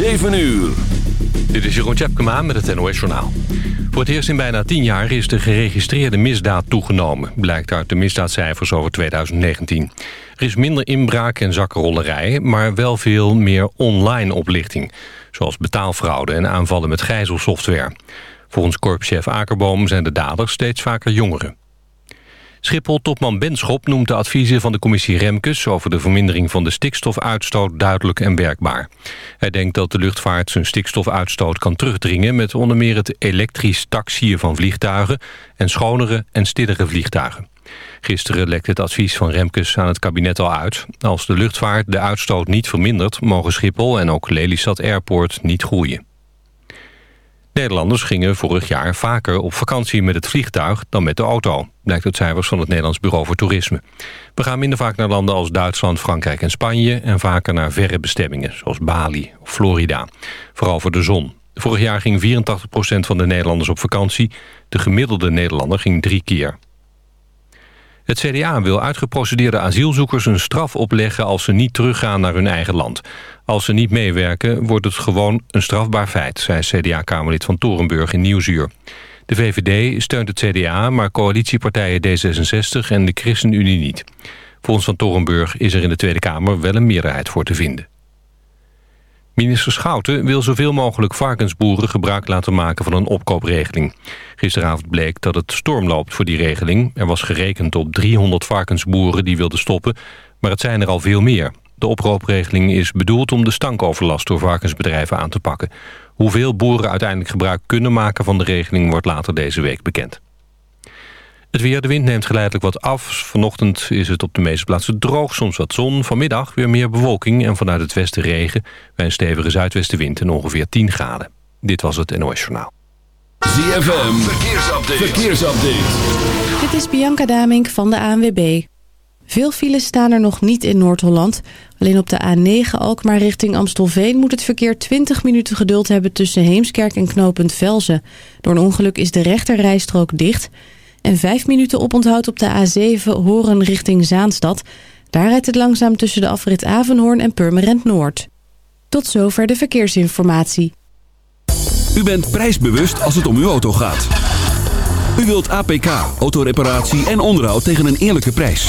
7 uur. Dit is Jeroen Tjepkema met het NOS Journaal. Voor het eerst in bijna 10 jaar is de geregistreerde misdaad toegenomen... blijkt uit de misdaadcijfers over 2019. Er is minder inbraak en zakkenrollerij... maar wel veel meer online oplichting... zoals betaalfraude en aanvallen met gijzelsoftware. Volgens korpschef Akerboom zijn de daders steeds vaker jongeren. Schiphol-topman Benschop noemt de adviezen van de commissie Remkes... over de vermindering van de stikstofuitstoot duidelijk en werkbaar. Hij denkt dat de luchtvaart zijn stikstofuitstoot kan terugdringen... met onder meer het elektrisch taxiën van vliegtuigen... en schonere en stillere vliegtuigen. Gisteren lekte het advies van Remkes aan het kabinet al uit. Als de luchtvaart de uitstoot niet vermindert... mogen Schiphol en ook Lelystad Airport niet groeien. Nederlanders gingen vorig jaar vaker op vakantie met het vliegtuig dan met de auto. Blijkt uit cijfers van het Nederlands Bureau voor Toerisme. We gaan minder vaak naar landen als Duitsland, Frankrijk en Spanje... en vaker naar verre bestemmingen, zoals Bali of Florida. Vooral voor de zon. Vorig jaar ging 84% van de Nederlanders op vakantie. De gemiddelde Nederlander ging drie keer. Het CDA wil uitgeprocedeerde asielzoekers een straf opleggen... als ze niet teruggaan naar hun eigen land. Als ze niet meewerken, wordt het gewoon een strafbaar feit... zei CDA-kamerlid van Torenburg in Nieuwsuur. De VVD steunt het CDA, maar coalitiepartijen D66 en de ChristenUnie niet. Volgens Van Torenburg is er in de Tweede Kamer wel een meerderheid voor te vinden. Minister Schouten wil zoveel mogelijk varkensboeren gebruik laten maken van een opkoopregeling. Gisteravond bleek dat het storm loopt voor die regeling. Er was gerekend op 300 varkensboeren die wilden stoppen, maar het zijn er al veel meer. De oproopregeling is bedoeld om de stankoverlast door varkensbedrijven aan te pakken. Hoeveel boeren uiteindelijk gebruik kunnen maken van de regeling wordt later deze week bekend. Het weer, de wind neemt geleidelijk wat af. Vanochtend is het op de meeste plaatsen droog, soms wat zon. Vanmiddag weer meer bewolking en vanuit het westen regen... bij een stevige zuidwestenwind en ongeveer 10 graden. Dit was het NOS Journaal. ZFM, verkeersupdate. verkeersupdate. Dit is Bianca Damink van de ANWB. Veel files staan er nog niet in Noord-Holland. Alleen op de A9 Alkmaar richting Amstelveen moet het verkeer 20 minuten geduld hebben tussen Heemskerk en knooppunt Velzen. Door een ongeluk is de rechterrijstrook dicht. En 5 minuten oponthoud op de A7 Horen richting Zaanstad. Daar rijdt het langzaam tussen de afrit Avenhoorn en Purmerend Noord. Tot zover de verkeersinformatie. U bent prijsbewust als het om uw auto gaat. U wilt APK, autoreparatie en onderhoud tegen een eerlijke prijs.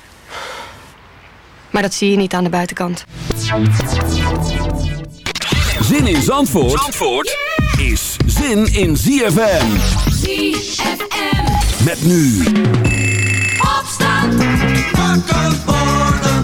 Maar dat zie je niet aan de buitenkant. Zin in Zandvoort, Zandvoort is zin in ZFM. ZFM. Met nu. Opstand. Wakker worden.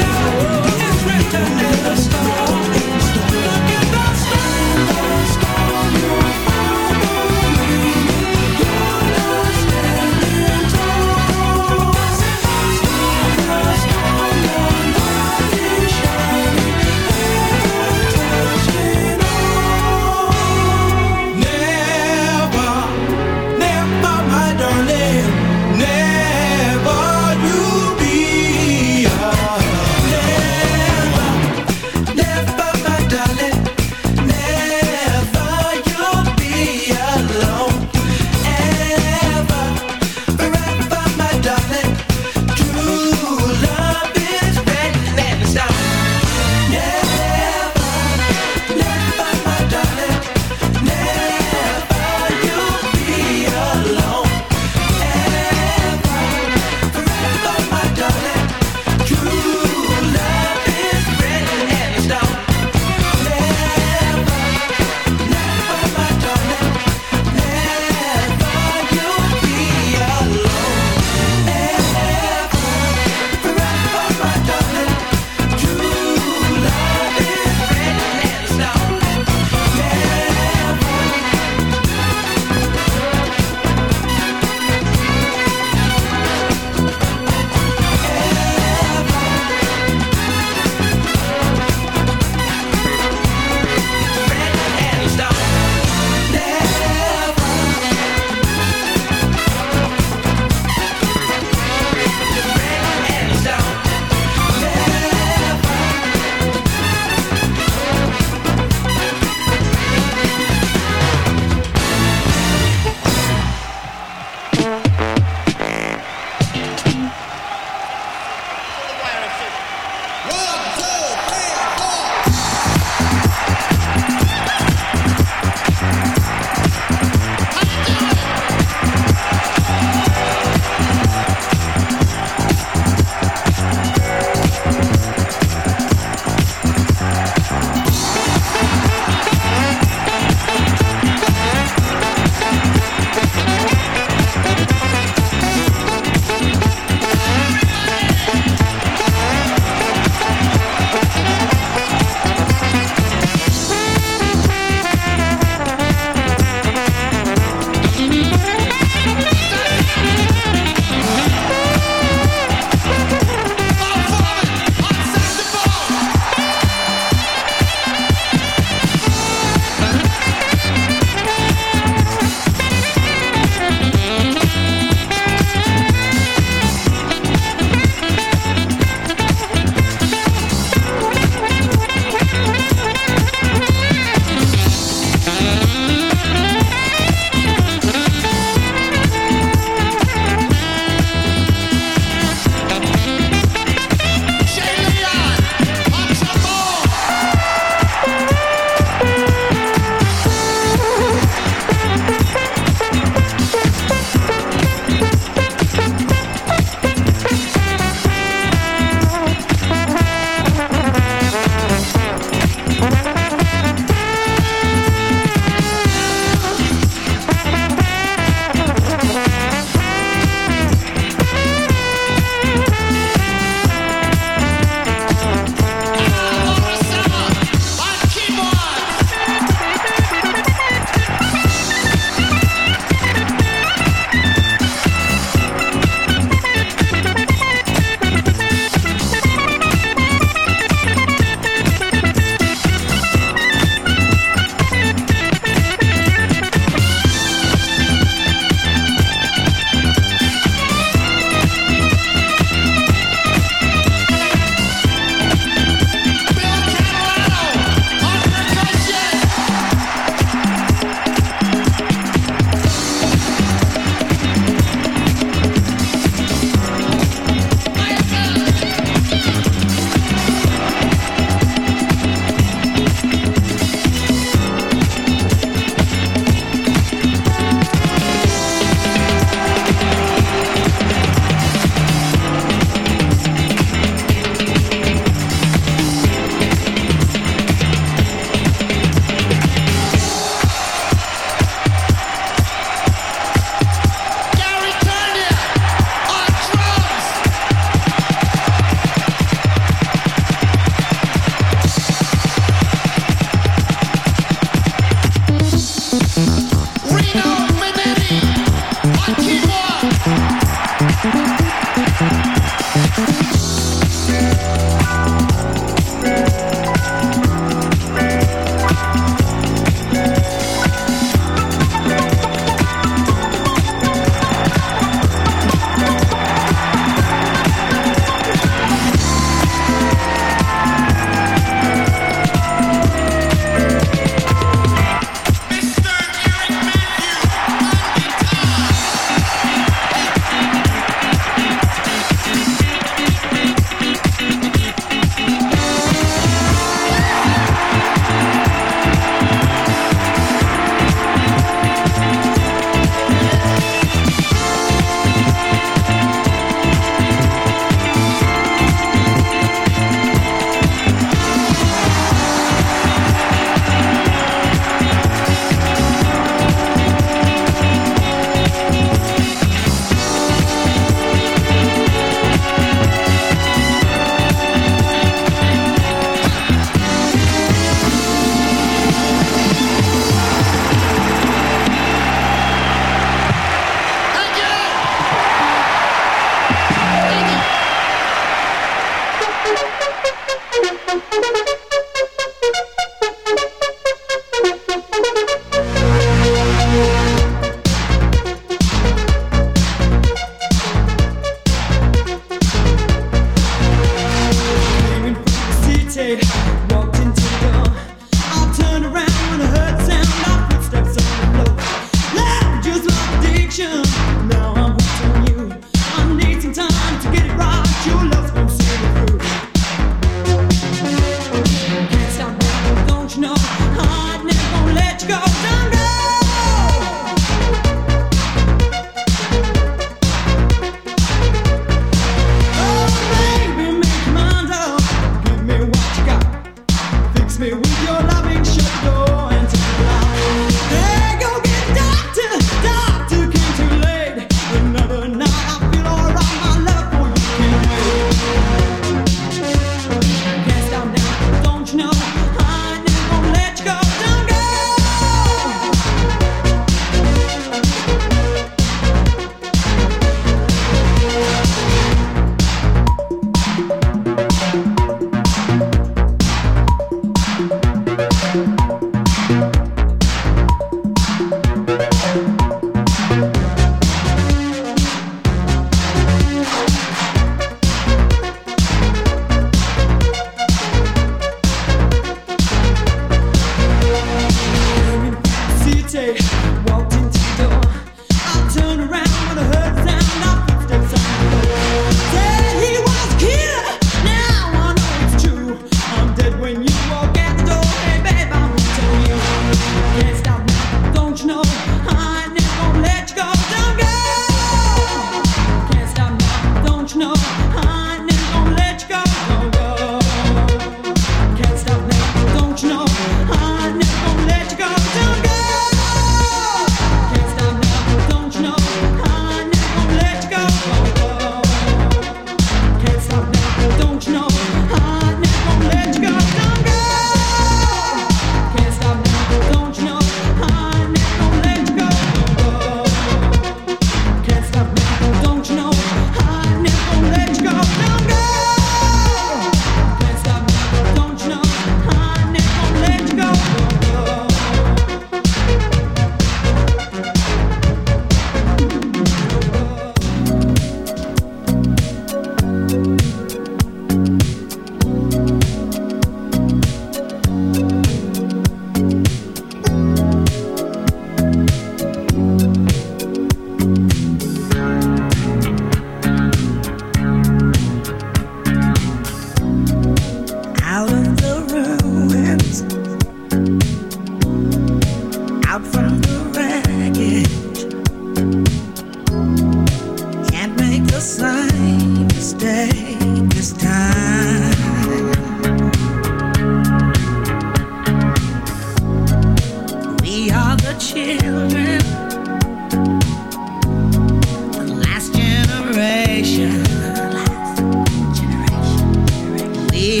We